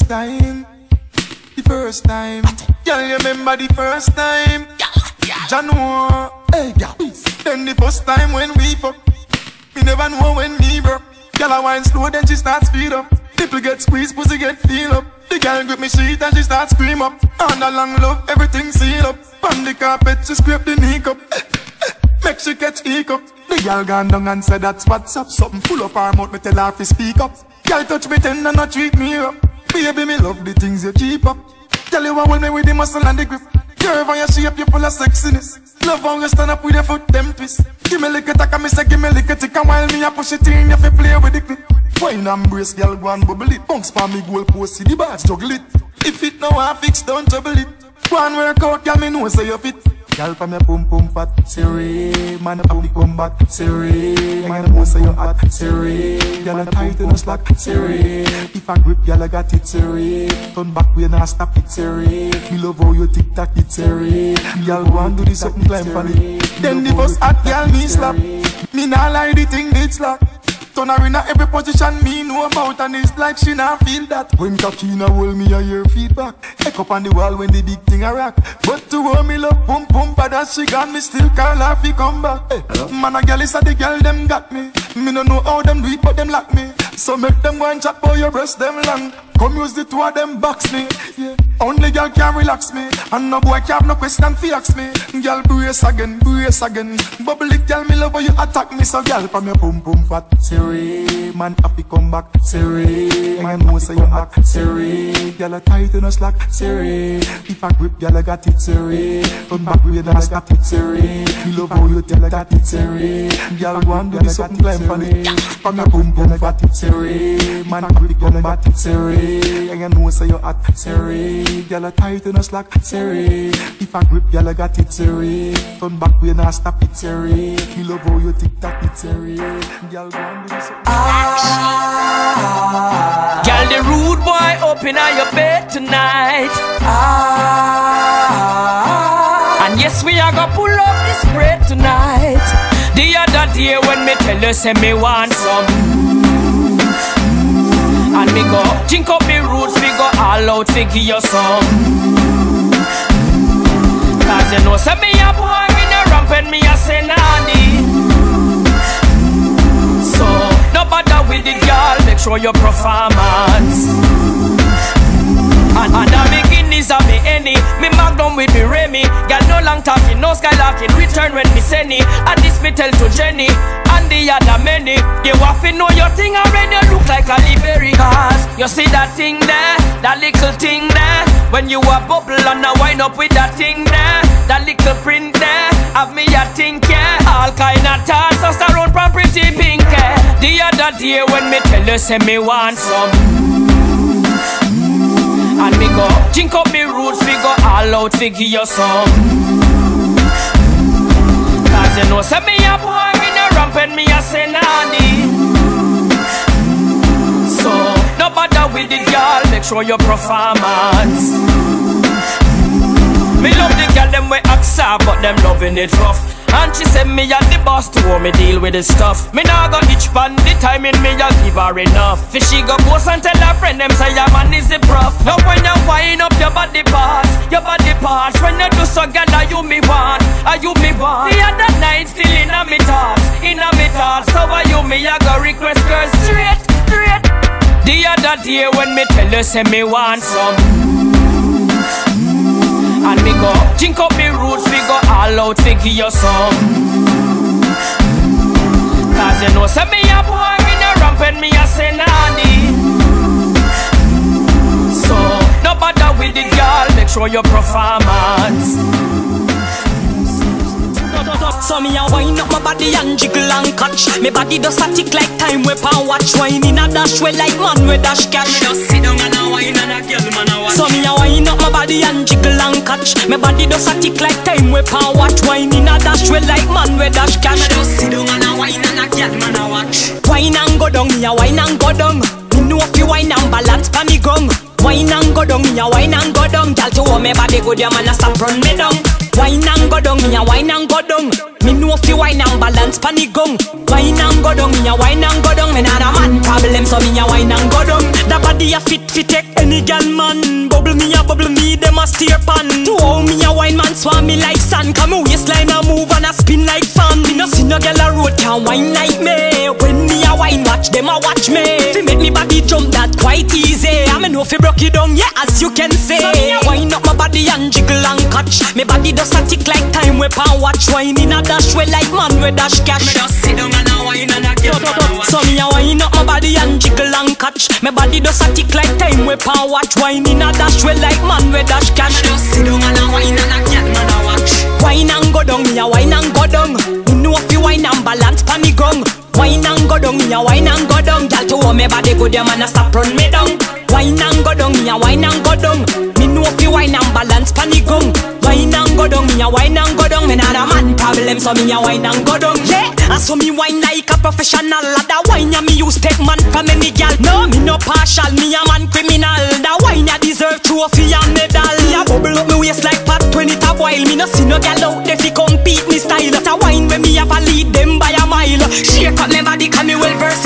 first time, the first time. Girl, you remember the first time? January, hey, yeah. Then the first time when we fuck, me never know when me broke. Girl, I wine slow, then she start speed up. People get squeezed, pussy get feel up. The girl grip me sheet and she start scream up. And a long love, everything seal up. On the carpet, she scrape the knee cup. Make she catch hiccup. The girl gone down and said that's what's up. Something full up her mouth, me tell her to speak up. Girl touch me tender, not treat me up. Baby, me love the things you keep up. Tell you what hold me with the muscle and the grip. Curve on your shape, you full of sexiness. Love how you stand up with your foot, them twist. Give me lick attack, me say give me lick a tick, and while me a push it in, you fi play with the clip. Wine and brace, girl, go and bubble it. Bounce pa me goal post, see the bars juggle it. If it no one fix, don't trouble it. Go and work out, girl, me know say you fit. Girl from your pum pum fat, Siri, man a pum pum back, Siri, man know say you hot, Siri, girl a tight and a slack, Siri. If I grip, girl I got it, Siri. Turn back, we not stop it, Siri. Me love how you tic tac it, Siri. Girl go and do this something climb for it. Then the first hot girl me slap, me nah lie the thing did slack. Turn her in a every position me know about and it's like she not feel that. When Kakina hold me I hear feedback. Echo up on the wall when the big thing a rock. But to hold me love boom boom But as she gone me still call her fi come back. Hey, Man a girl is a the girl them got me. Me no know how them do it but them lock me So make them go and chat bout your breast them long Come use the two of them box me. Yeah. Only girl can relax me. And no boy can have no question fi ask me. Girl brace again, brace again. Bubble it girl me love how you attack me. So girl from your boom boom fat. Siri, man to come back. Siri, man know say you hot. Siri, girl a tight in a slack. Siri, if I grip girl I got it. Siri Turn back with and stop it. Siri Me love how you tell I got it. Siri Girl go and do the something climb on it From your boom boom fat. Siri, man have to come back Siri, and you know say you hot Siri, girl tight in a slack Siri, if I grip girl I got it Siri Turn back with and stop it Siri Me love how you tic tac it Siri Girl go and do the something Girl, the rude boy open on your bed tonight. Ah. And yes, we are gonna pull up this bread tonight. The other day when me tell you, say me want some. And me go drink up me roots, we go all out, fi give you some. Cause you know, say me a boy, me no ramp when me a say nanny. So, no bother with the girl, make sure your performance. And, and the beginnings of me any, me magnum with me Remy. Girl no long talking, no skylarking, return when me send it. And this me tell to Jenny, and the other many. You have know your thing already, look like a Berry. Cause you see that thing there, that little thing there. When you a bubble and a wind up with that thing there, that little print there. Have me a think, yeah. All kind of thoughts, us around from pretty pink, yeah. The other day when me tell you, say me want some. And me go drink up me roots, we go all out, fi give you some. Cause you know, say me a boy, me no ramp and me a say nanny. So, no bother with the girl, make sure your performance. Me love the girl them we act but them loving it rough. And she said me at the boss to how me deal with the stuff. Me nah go itch pan the time in me a give her enough. Fi she go post and tell her friend them say your man is the prof. Now when you wind up your body parts, your body parts. When you do so, girl, are you me want? Are you me want? The other night still in a me thoughts, in a me thoughts. So are you me a go request girl straight, straight. The other day when me tell you say me want some. And me go drink up me roots, we go all out, fi give you some. Cause you know, say me a boy, me no ramp and me a say nanny. So, no bother with the girl, make sure your performance. So me a wind up my body and jiggle and catch. Me body does a tick like time we pan watch. Wine in a dash way like man we dash cash. Me just sit down and a wine and a girl man a watch. So me a wind up my body and jiggle and catch. Me body does a tick like time we pan watch. Wine in a dash way like man we dash cash. Me just sit down and a wine and a girl man a watch. Wine and go down, me a wine and go down know if you wine and balance pa me gong Wine and go down, me a wine and go down. Girl to hold me body good, ya man a stop run me down. Wine and go down, me a wine and go down. Me know if you wine and balance pan the gong Wine and go down, me a wine and go down. Me not a man problem, so me a wine and go down. The body a fit fit take any gal man. Bubble me a bubble me, them a steer pan. To how me a wine man swam me like sand. Come me waistline a move and a spin like fan. Me no see no gal a road can wine like me. When me a wine watch, them a watch me me quite easy. I me know fi broke it down, yeah as you can say. So me a wine up my body and jiggle and catch. Me body does a tick like time we pan watch. Wine in a dash way like man we dash cash. Me just sit down and a wine and a girl man a watch So me a wine up my body and jiggle and catch. Me body does a tick like time we pan watch. Wine in a dash way like man we dash cash. Me just sit down and a wine and a girl man a watch. Wine and go down, me a wine and go down wine and balance pan the gong. Wine and go down, me a wine and go down. Girl to hold me body good, your man a stop run me down. Wine and go down, me a wine and go down Me know if you wine and balance pan the gong Wine and go down, me a wine and go down. Me not a man problem, so me a wine and go down. Yeah, I saw me wine like a professional. That wine ya me use take man from any gal. No, me no partial, me a man criminal. That wine ya deserve trophy and medal. Ya bubble up me waist like pot when it a boil. Me no see no gal out there fi compete me style. That a wine when me have a lead them by a mile. Shake up me body, cause me well versatile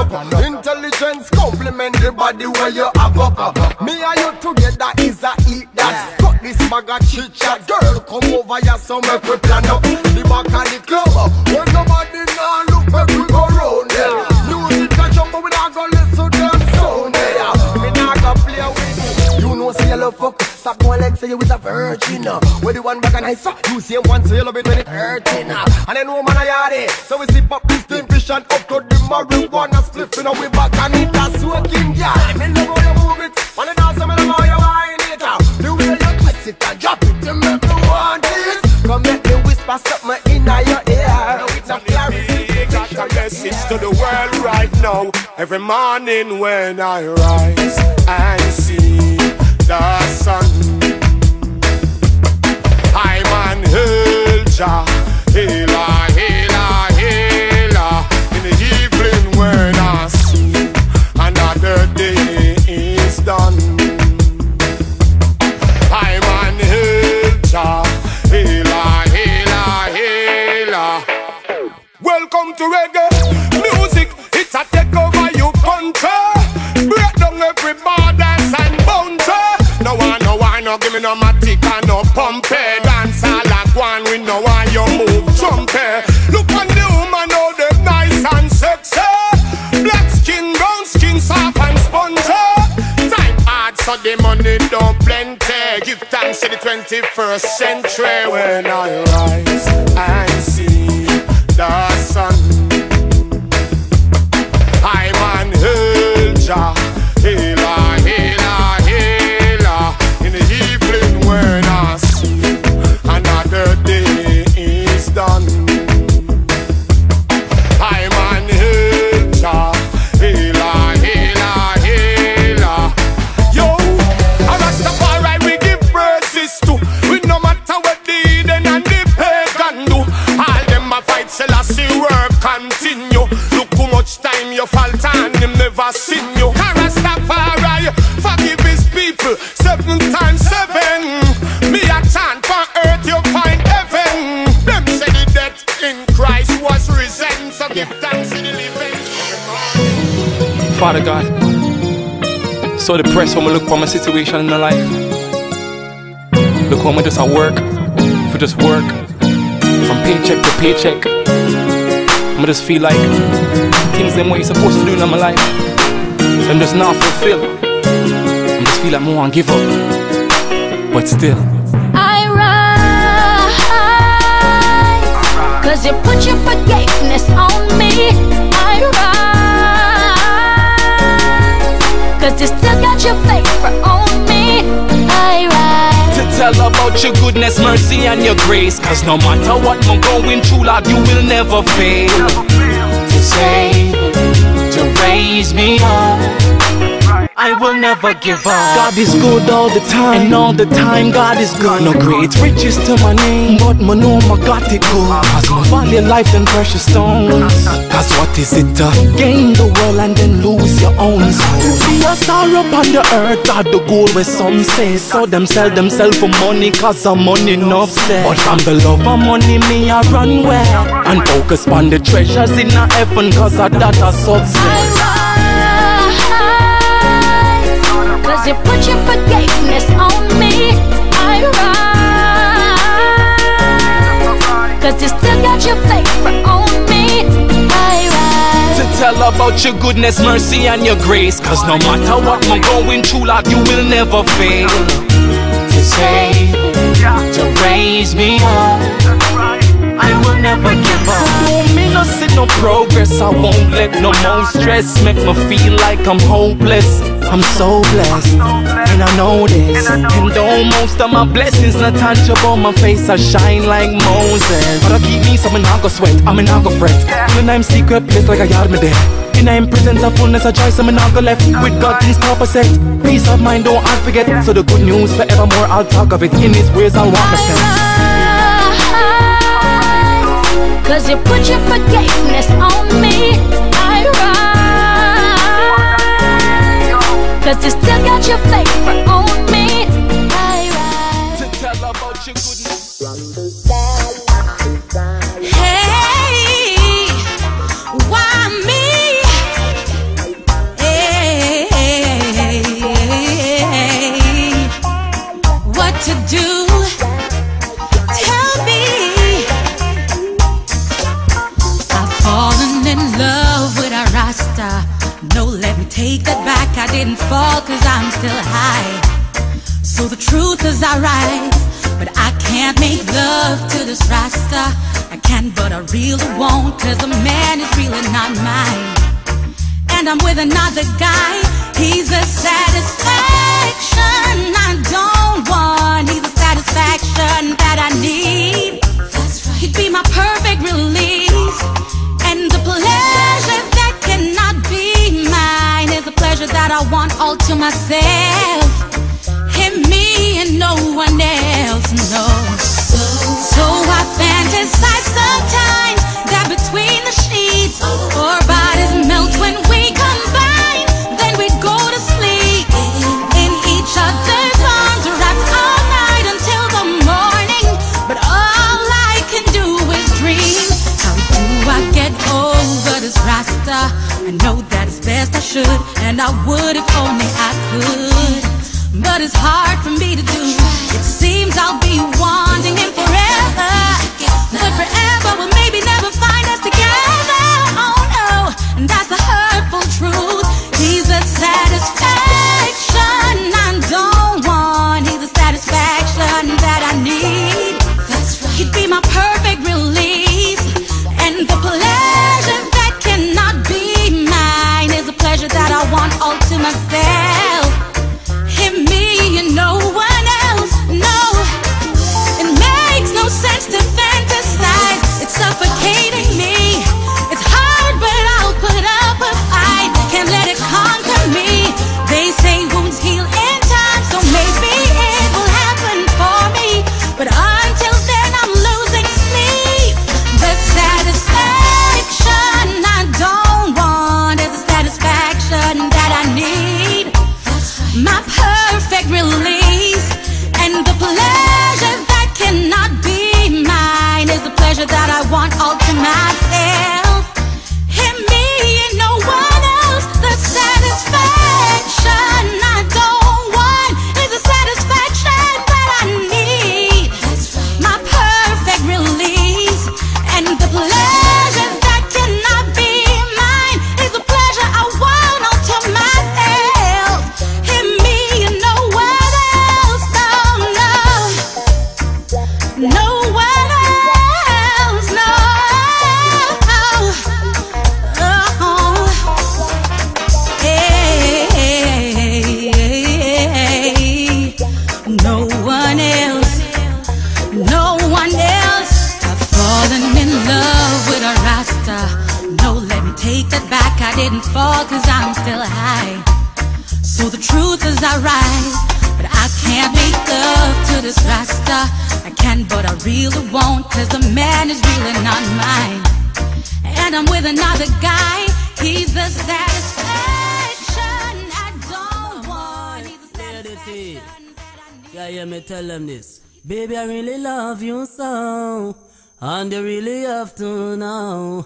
up. Intelligence compliment the body where you have up. Me and you together is a eat that. Cut this bag of chit chat. Girl, come over here so make we plan up. The back of the club. Stop going like say you is a virgin. uh. Where the one nice, uh, you say one say you love it when it hurting. uh. And then woman I yard it. So we sip up this thing, fish and up to the marijuana spliff in our back and it a soaking girl. Me love how you move it. Wanna dance, me love how you whine it. The way you twist it and drop it, you make me want it. Come make me whisper something in your ear. With no clarity. a message to the world right now. Every morning when I rise and see sun, I'm an hail Jah, haila, haila, 21st century Father God, so depressed when I look for my situation in my life. Look how I just at work, for just work, from paycheck to paycheck. I just feel like things them what you supposed to do in my life, them just not fulfilled. I just feel like want to give up, but still. I rise Cause you put your forgiveness on Cause you still got your favor on me I rise to tell about your goodness, mercy, and your grace. Cause no matter what I'm going through, Lord, you will never fail. To save, to raise me up. I will never give up. God is good all the time, and all the time God is good. No great riches to my name, but my know I got it good. Cause my value life than precious stones. Cause what is it to gain the world and then lose your own soul? To be a star up on the earth, are the goal where some say. So them sell themselves for money, cause I'm money enough say. But from the love of money, me I run well. And focus on the treasures in a heaven, cause of that a success. Cause you put your forgiveness on me I rise Cause you still got your favor on me I rise to tell about your goodness, mercy, and your grace. Cause no matter what I'm going through, Lord, you will never fail. To save, to raise me up. I will never give up. So see no progress. I won't let no more stress make me feel like I'm hopeless. I'm so blessed, and I know this. And though most of my blessings not tangible, my face I shine like Moses. But I keep me some I go sweat, I'm in go fret. When I'm secret place like I yard me there. In I'm presence of fullness of joy, some I go left. With God things proper set. Peace of mind, don't I forget. So the good news forevermore, I'll talk of it. In His ways, I'll walk. Cause you put your forgiveness on me Cause you still got your on me cause I'm still high. So the truth is I rise, but I can't make love to this Rasta. I can't, but I really won't, cause the man is really not mine. And I'm with another guy, he's the satisfaction I don't want. He's the satisfaction that I need. That's right. He'd be my perfect release. Pleasure that I want all to myself. Him, me, and no one else knows. So I fantasize sometimes that between the sheets, our bodies melt when we combine. Then we go to sleep in each other's arms, wrapped all night until the morning. But all I can do is dream. How do I get over this rasta? I know best I should, and I would if only I could. But it's hard for me to do. It seems I'll be wanting him forever. But forever will maybe never find us together. tell them this. Baby, I really love you so, and you really have to know.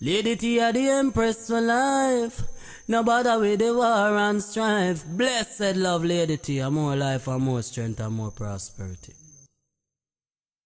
Lady T are the empress for life. No bother with the war and strife. Blessed love, Lady T, and more life, and more strength, and more prosperity.